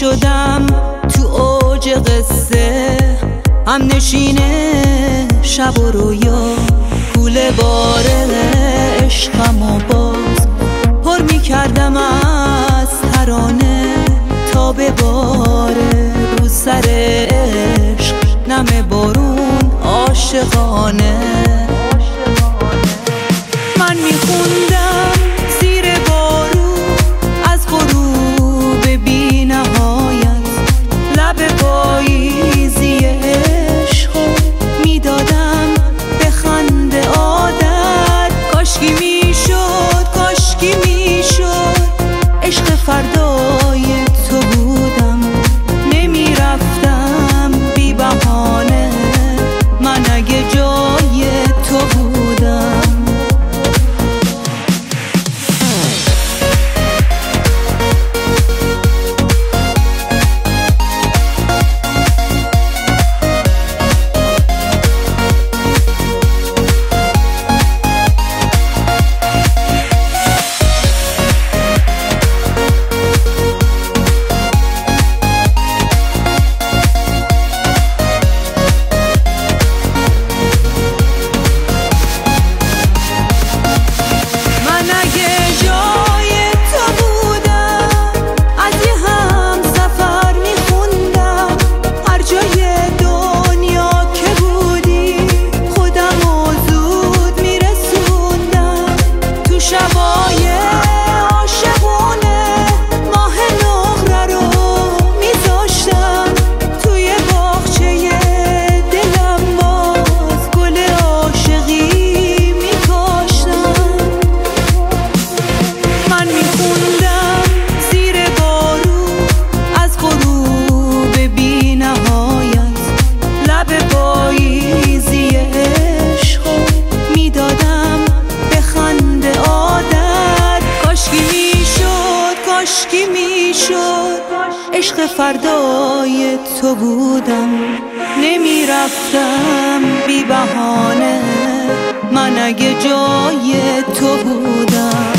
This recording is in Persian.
شدم تو اوج قصه. هم نشینه شب و رویا. کول باره عشقم و با کاشکی می‌شد عشق فردای تو بودم. نمی‌رفتم بی بهانه من اگه جای تو بودم.